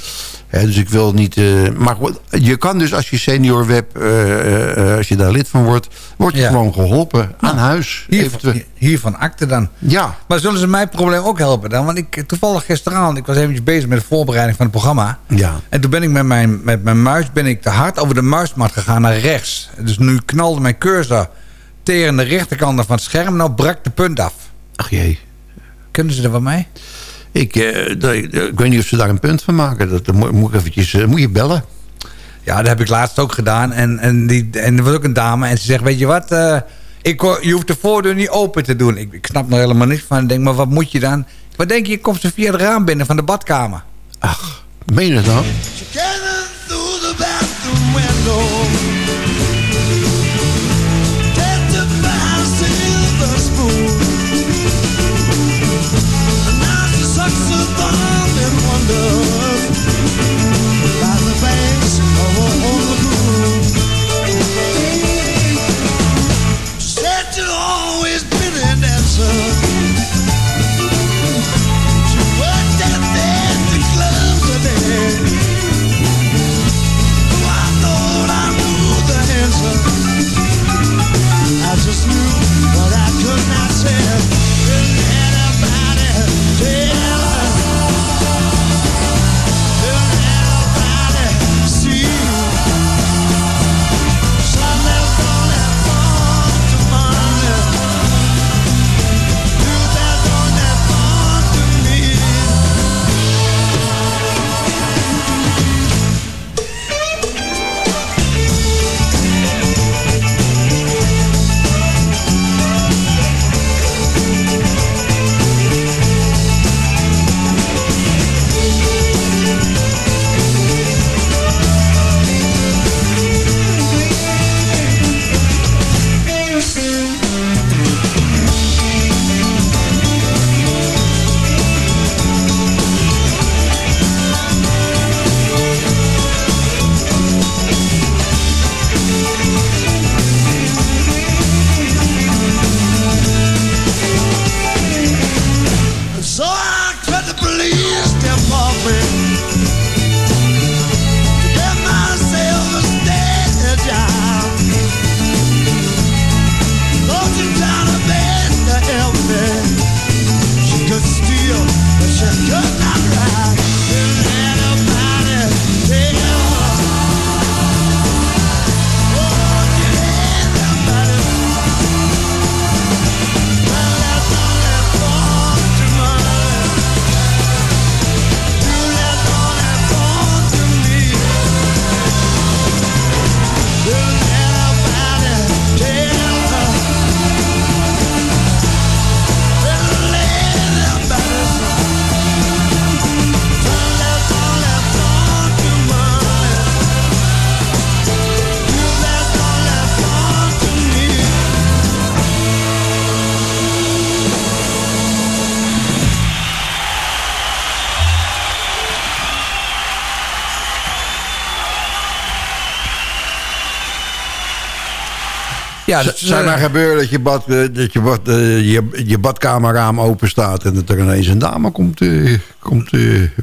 Dus ik wil niet... eh, maar je kan dus als je senior web, eh, eh, als je daar lid van wordt... word je Ja. gewoon geholpen aan huis. Hier, Eventueel. van, hier van akte dan. Ja, Maar zullen ze mijn probleem ook helpen dan? Want ik toevallig gisteravond, ik was eventjes bezig met de voorbereiding van het programma. ja. En toen ben ik met mijn, met mijn muis ben ik te hard over de muismat gegaan naar rechts. Dus nu knalde mijn cursor tegen de rechterkant van het scherm. Nou brak de punt af. Ach jee. Kunnen ze er wat mee? Ik, eh, dat- ik weet niet of ze daar een punt van maken. Dat, dat moet, moet ik eventjes, eh, moet je bellen. Ja, dat heb ik laatst ook gedaan. En, en, die, en er was ook een dame en ze zegt, weet je wat... eh, ik, je hoeft de voordeur niet open te doen. Ik, ik snap er helemaal niks van. Ik denk, maar wat moet je dan? Wat denk je? Komt ze via het raam binnen van de badkamer. Meen je dat nou? but I could not tell. Ja, dat zou eh, maar gebeuren dat je, bad, eh, dat je, bad, eh, je, je badkamerraam open staat... en dat er ineens een dame komt, komt eh,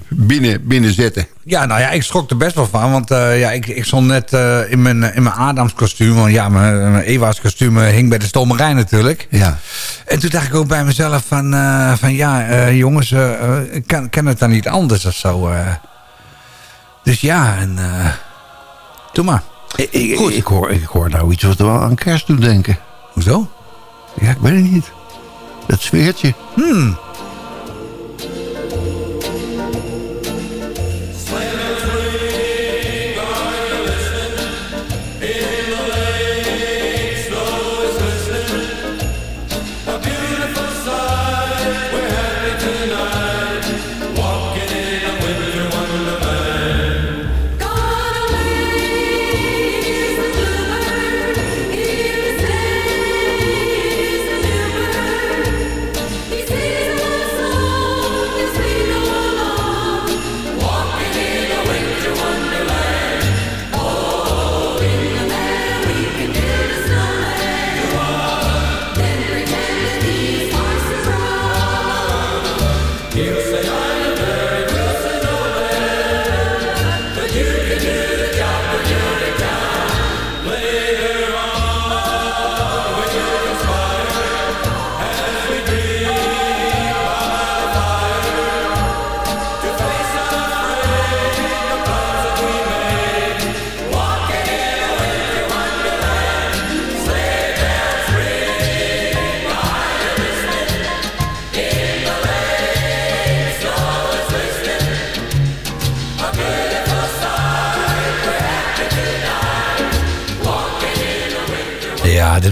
binnen, binnen zetten. Ja, nou ja, ik schrok er best wel van. Want ja, ik, ik stond net in mijn, in mijn Adams kostuum. Want ja, mijn, mijn Eva's kostuum hing bij de stomerij natuurlijk. Ja. En toen dacht ik ook bij mezelf van... van ja, jongens, kan, kan het dan niet anders of zo? Dus ja, en... doe maar. Ik, ik, ik, hoor, ik hoor nou iets wat we aan kerst doen denken. Hoezo? Ja, ik weet het niet. Dat sfeertje. Hmm.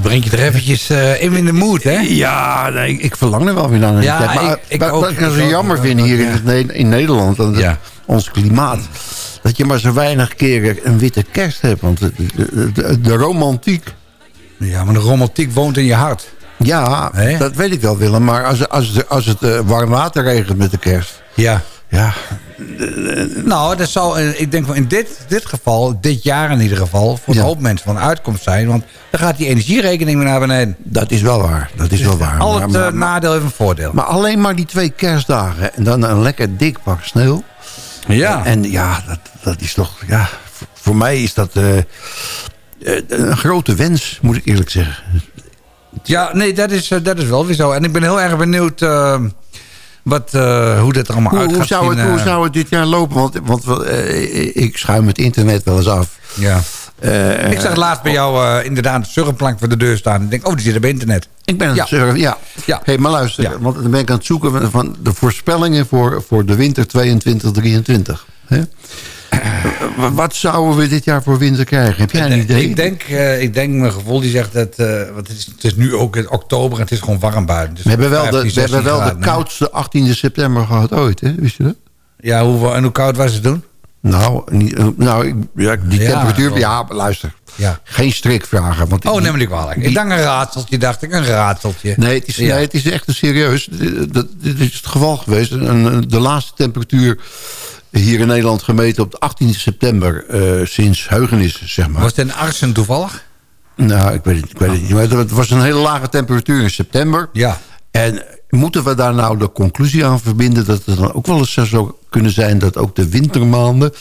Brengt je er eventjes eh, in de mood, hè? Ja, nee, ik verlang er wel weer naar. Ja, maar, ik- ik wat- ook. wat ik nou Ik zo jammer vind hier in, in Nederland, het- ons klimaat... dat je maar zo weinig keren een witte kerst hebt. Want de, de, de- de romantiek... Ja, maar de romantiek woont in je hart. Ja, dat weet ik wel, Willem. Maar als, als, als het eh, warm water regent met de kerst... Ja. Ja, Nou, dat zou, eh, ik denk wel in dit, dit geval, dit jaar in ieder geval... voor een hoop mensen van uitkomst zijn. Want dan gaat die energierekening weer naar beneden. dat is wel waar. Dat is wel waar. Al het maar- eh, nadeel heeft een voordeel. Maar alleen maar die twee kerstdagen en dan een lekker dik pak sneeuw. Ja. En ja, dat, dat is toch... Ja, voor, mij is dat eh, een grote wens, moet ik eerlijk zeggen. Ja, nee, dat is, dat is wel weer zo. En ik ben heel erg benieuwd wat, eh, hoe dat er allemaal Hoe, uit hoe, gaat zou zien. het, hoe zou het dit jaar lopen? Want, want eh, ik schuim het internet wel eens af. Ja. Eh, ik zag laatst bij jou inderdaad een surfplank voor de deur staan. Ik denk, oh, die zit op internet. Ik ben aan ja. het surfen, ja. Ja. Hey, maar luister, want dan ben ik aan het zoeken van- de voorspellingen voor, voor de winter 22-23. hè? Eh, Wat zouden we dit jaar voor winter krijgen? Heb jij een idee? Ik denk, eh, ik denk mijn gevoel die zegt dat... eh, want het is, het is nu ook in oktober en het is gewoon warm buiten. Dus we hebben wel de, 15, we hebben 16 wel de graden, koudste 18 september gehad ooit, hè? Wist je dat? Ja, hoe, en hoe koud was het toen? Nou, niet, nou ik- ja, die temperatuur... Ja, luister. Ja. Geen strikvragen. Want Oh, neem me niet kwalijk. Ik dacht een raadseltje, dacht ik. Een raadseltje. Nee, het is, Ja. nee, het is echt een serieus. Dit, dat- dit is het geval geweest. En de laatste temperatuur hier in Nederland gemeten op de 18 september... eh, sinds heugenis, zeg maar. Was het in Arsen toevallig? Nou, ik weet het, ik weet het niet. Maar het was een hele lage temperatuur in september. Ja. En moeten we daar nou de conclusie aan verbinden... dat het dan ook wel eens zo zou kunnen zijn... dat ook de wintermaanden...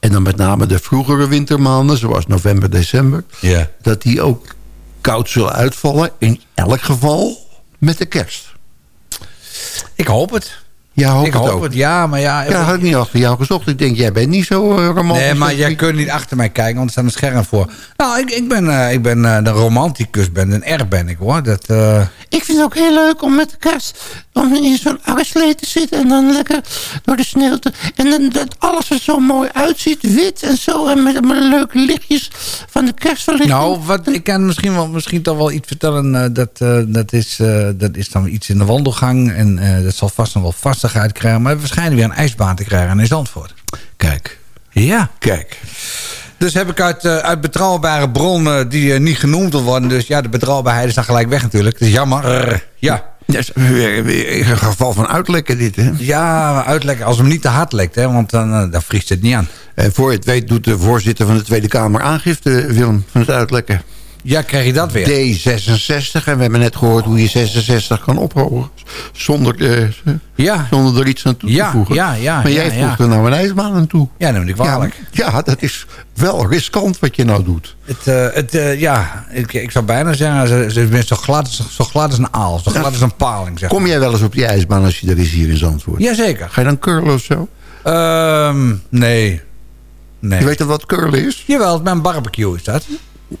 en dan met name de vroegere wintermaanden... zoals november, december... Ja. dat die ook koud zullen uitvallen... in elk geval met de kerst. Ik hoop het. Ja, hoop ik het hoop ook. het, ja, maar ja... Ja, dat had ik niet achter jou gezocht. Ik denk, jij bent niet zo eh, romantisch. Nee, maar jij kunt niet achter mij kijken, want er staat een scherm voor. Nou, ik, ik ben, eh, ik ben eh, de romanticus, ben een R ben ik hoor. Dat, Ik vind het ook heel leuk om met de kerst om in zo'n arreslee te zitten en dan lekker door de sneeuw te... En dan, dat alles er zo mooi uitziet, wit en zo. En met, met leuke lichtjes van de kerstverlichting. nou, wat, ik kan misschien, wel, misschien toch wel iets vertellen. dat, dat, is, dat is dan iets in de wandelgang. En dat zal vast nog wel vastigheid krijgen. Maar we schijnen weer een ijsbaan te krijgen in Zandvoort. Kijk, Ja. kijk. Dus heb ik uit, eh, uit betrouwbare bronnen die eh, niet genoemd wil worden. Dus ja, de betrouwbaarheid is dan gelijk weg natuurlijk. Het is jammer. Ja. Dat is weer, weer een geval van uitlekken dit, hè? Ja, uitlekken als hem niet te hard lekt, hè, want dan, eh, dan vriest het niet aan. En voor je het weet doet de voorzitter van de Tweede Kamer aangifte, Willem, van het uitlekken. Ja, krijg je dat weer? D66. En we hebben net gehoord hoe je 66 kan ophogen. Zonder, eh, Ja. zonder er iets aan toe te voegen. ja, ja, maar jij voegt er nou een ijsbaan aan toe. Ja, neem ik kwalijk. Ja, dat is wel riskant wat je nou doet. Het, eh, het, eh, ja, ik, ik zou bijna zeggen, ze, ze zo glad, als- zo glad als een aal. Zo glad als een paling, zeg Kom jij wel eens op die ijsbaan als je er is hier in Zandvoort? Jazeker. Ga je dan curlen of zo? Ehm, nee. Nee. Je weet toch wat curlen is? Jawel, mijn barbecue is dat.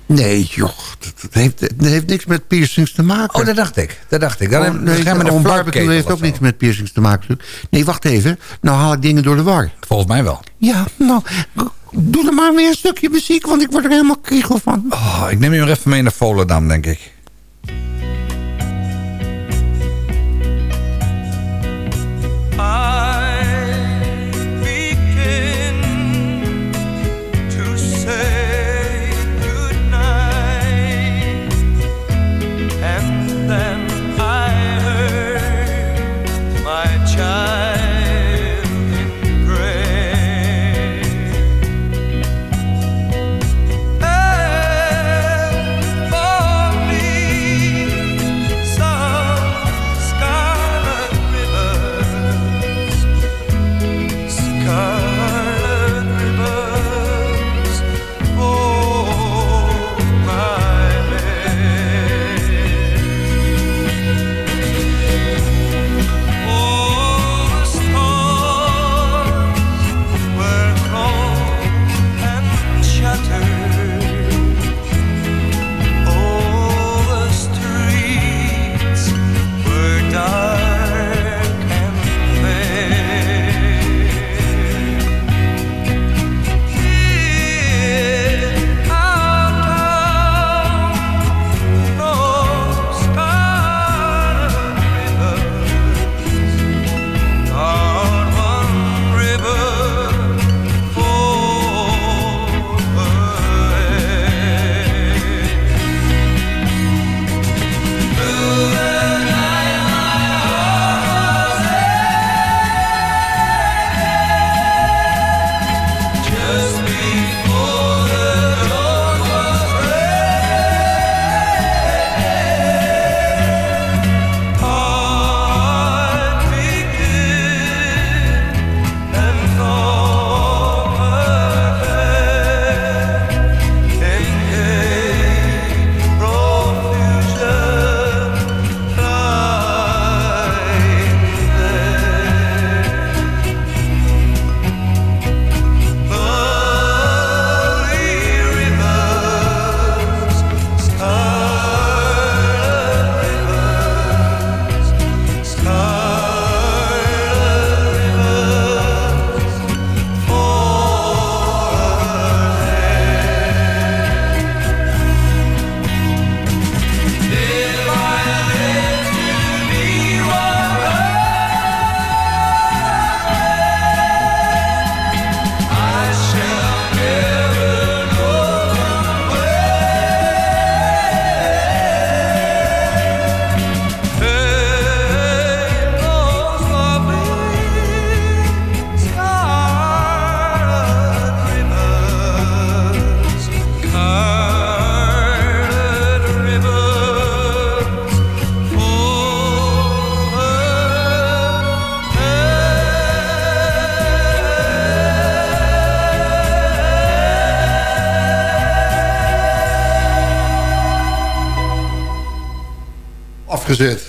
Nee, joh. Dat, heeft, dat heeft niks met piercings te maken. Oh, dat dacht ik. Dat dacht ik. Dan, Oh, nee, gaan we barbecue heeft ook niks met piercings te maken. Nee, wacht even. Nou haal ik dingen door de war. Volgens mij wel. Ja, nou, doe er maar weer een stukje muziek, want ik word er helemaal kriegel van. Oh, ik neem je maar even mee naar Volendam, denk ik.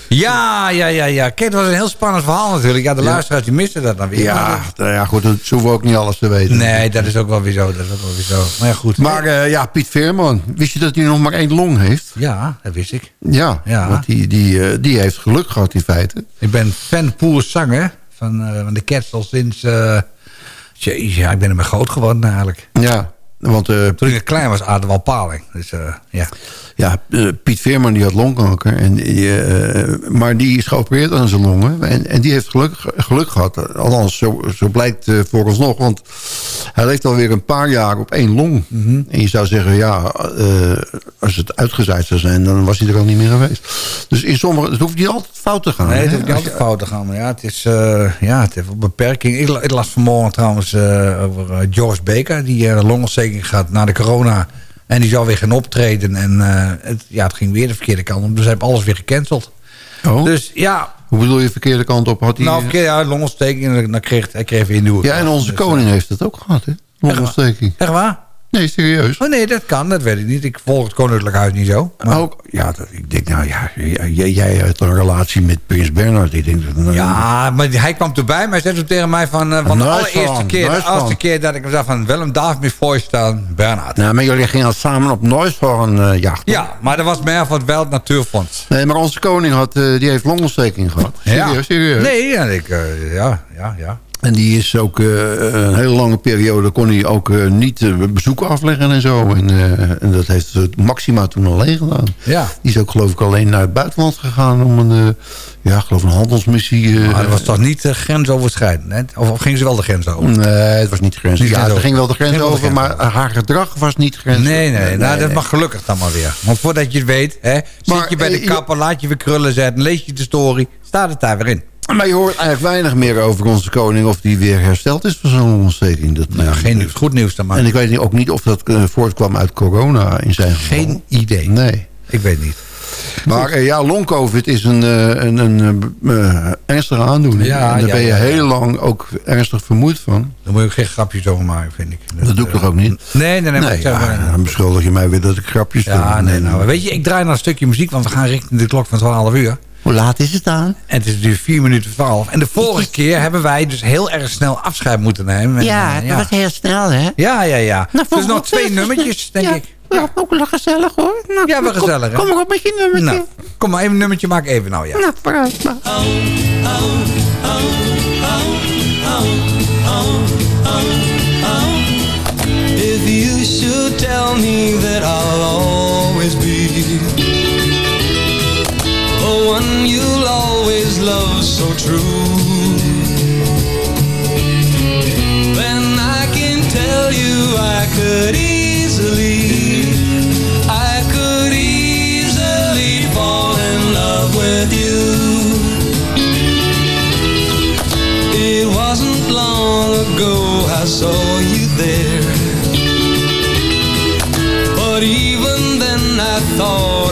Ja, ja, ja, ja. Kijk, dat was een heel spannend verhaal natuurlijk. Ja, de Ja. luisteraars die misten dat dan weer. Ja, nou ja, goed, dat hoeven we ook niet alles te weten. Nee, dat is ook wel weer zo. Dat is ook wel weer zo. Maar ja, goed. Maar eh, ja, Piet Veerman, wist je dat hij nog maar één long heeft? Ja, dat wist ik. Ja, Ja. want die, die, eh, die heeft geluk gehad in feite. Ik ben fan zanger van, eh, van de Cats al sinds... jezus, ja, ik ben ermee groot geworden eigenlijk. Ja, want Toen ik klein was, aarde wel paling. Dus ja. Ja, eh, Piet Veerman die had longkanker. En, die, eh, maar die is geopereerd aan zijn longen. En, en die heeft geluk, geluk gehad. Althans, zo, zo blijkt uh, vooralsnog. Want hij leeft alweer een paar jaar op één long. Mhm. En je zou zeggen, ja, uh, als het uitgezaaid zou zijn... dan was hij er al niet meer geweest. Dus in sommige, het hoeft niet altijd fout te gaan. Nee, het hoeft niet altijd fout te gaan. Maar ja, het, is, ja, het heeft een beperking. Ik, ik las vanmorgen trouwens over George Baker... die uh, longontsteking gaat na de corona... En die zou weer gaan optreden. En uh, het, ja, het ging weer de verkeerde kant op. Dus hij heeft alles weer gecanceld. Oh. Dus ja... Hoe bedoel je verkeerde kant op? Had hij, nou, verkeerde ja, longontsteking. En dan kreeg, hij kreeg weer een nieuwe Ja, en onze dus, koning heeft het ook gehad, hè? Longontsteking. Echt waar? Nee, serieus. Oh nee, dat kan. Dat weet ik niet. Ik volg het koninklijk huis niet zo. Maar... Ook, ja, dat, ik denk, nou ja, jij, jij hebt een relatie met Prins Bernhard. Ik denk, dat, ja, maar hij kwam erbij, maar hij zei toen tegen mij van, uh, van de allereerste keer, de eerste keer dat ik hem zag van Willem David me voorstaan, Bernhard. Nou, maar jullie gingen samen op Noishoorn uh, jachten. Ja, maar dat was meer van het Welt Natuurfonds. Nee, maar onze koning had, uh, die heeft longontsteking gehad. Serieus, ja. serieus. Nee, ja, ik, ja, ja, ja. En die is ook uh, een hele lange periode... kon hij ook uh, niet uh, bezoeken afleggen en zo. En, en dat heeft Maxima toen alleen gedaan. Ja. Die is ook geloof ik alleen naar het buitenland gegaan... om een, ja, geloof een handelsmissie... maar dat was toch niet grensoverschrijdend? Hè? Of, of ging ze wel de grens over? Nee, het was niet de grens. Niet ja, grens er ging wel de grens de over, grens maar haar gedrag was niet grens Nee, nee, nee, nou, dat mag gelukkig dan maar weer. Want voordat je het weet, hè, Maar, zit je bij de eh, kapper, laat je weer krullen zetten... lees je de story, staat het daar weer in. Maar je hoort eigenlijk weinig meer over onze koning... of die weer hersteld is van zo'n ontsteking. Dat, Nou, geen nieuws, goed nieuws dan maar. En ik weet ook niet of dat uh, voortkwam uit corona in zijn geval. Geen idee. Nee. Ik weet niet. Maar uh, ja, long-covid is een, een, een ernstige aandoening. Ja, en daar ja, ben je ja, ja. heel lang ook ernstig vermoeid van. Daar moet je ook geen grapjes over maken, vind ik. Dat, doe ik toch ook niet? Nee, nee, nee. nee ja, maar- dan beschuldig je mij weer dat ik grapjes ja, doe. nee, nou, weet je, ik draai naar een stukje muziek, want we gaan richting de klok van 12 uur. Hoe laat is het dan? En het is nu 4 minuten 12. En de vorige keer hebben wij dus heel erg snel afscheid moeten nemen. En, Ja, eh, dat was heel snel, hè? ja, ja, ja. Nou, dus nog twee nummertjes, denk ja, ik. Ja, ook wel gezellig, hoor. Nou, Ja, wel kom- gezellig, hè? Kom maar op met je nummertje. Nou, kom maar, even een nummertje maak even nou, ja. Nou, vooruit maar. If you should tell me that I'll so true, then I can tell you I could easily, I could easily fall in love with you. It wasn't long ago I saw you there. But even then I thought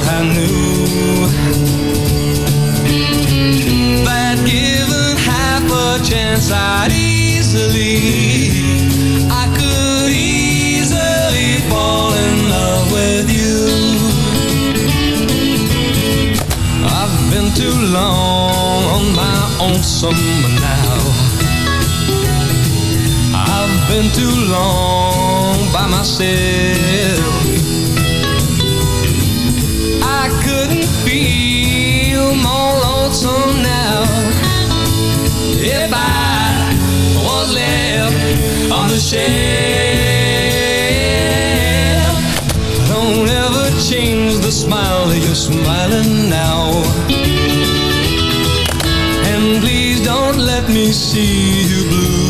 I'd easily I could easily fall in love with you. I've been too long on my own summer now. I've been too long by myself. I couldn't feel more lonesome now. If I the. Don't ever change the smile that you're smiling now. And please don't let me see you blue.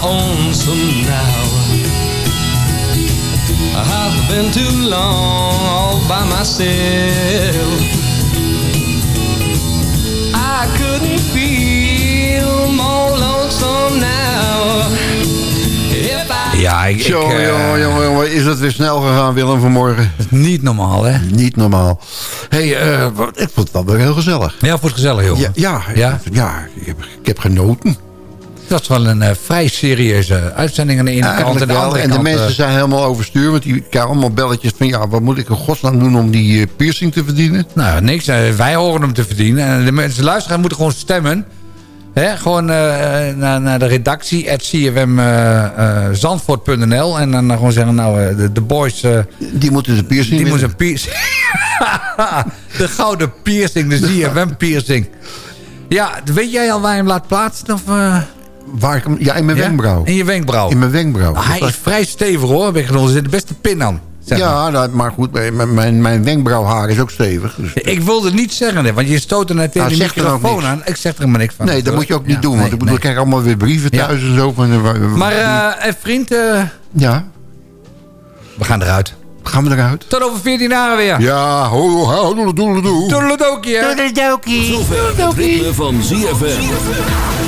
My own so now I've been too long all by myself I couldn't feel more lonesome now Ja, ik... ik, Zo, eh, jongen, jongen, jongen, is dat weer snel gegaan, Willem, vanmorgen? Niet normaal, hè? Niet normaal. hey, wat- ik vond het wel weer heel gezellig. Ja, voor het gezellig, joh. Ja, ja, Ja? ja ik, heb, ik heb genoten. Dat was wel een eh, vrij serieuze uitzending aan de ene kant. En de wel. andere En de kant, mensen eh, zijn helemaal overstuur. Want die krijgen allemaal belletjes van... ja, wat moet ik in godsnaam doen om die eh, piercing te verdienen? Nou, niks. Wij horen hem te verdienen. En de mensen luisteren moeten gewoon stemmen. Hè? Gewoon naar, naar de redactie, at cfmzandvoort.nl. en dan gewoon zeggen, nou, de, de boys... Die moeten een piercing die moeten een piercing... de gouden piercing, de CFM piercing. Ja, weet jij al waar je hem laat plaatsen? Of? Waar ik hem, ja, in mijn Ja? wenkbrauw. In je wenkbrauw. In mijn wenkbrauw. Ah, hij is vrij stevig hoor, heb ik. Er zit de beste pin aan. zeg maar. ja, dat, maar goed, mijn, mijn, mijn wenkbrauwhaar is ook stevig. Dus, Ik wilde het niet zeggen, hè, want je stoot er net tegen Nou, de er microfoon aan. Ik zeg er maar niks van. nee, dat moet je ook niet Ja, doen. nee, Want ik bedoel, nee. ik krijg allemaal weer brieven Ja. thuis en zo. Van, eh, Maar eh, eh, vriend, eh, ja, we gaan eruit. gaan we eruit? Tot over 14 dagen weer. Ja, ho, ho, ho, doe, doe, doe. Toedeledokie, hè. Toedeledokie. Zover het ritme van ZFM.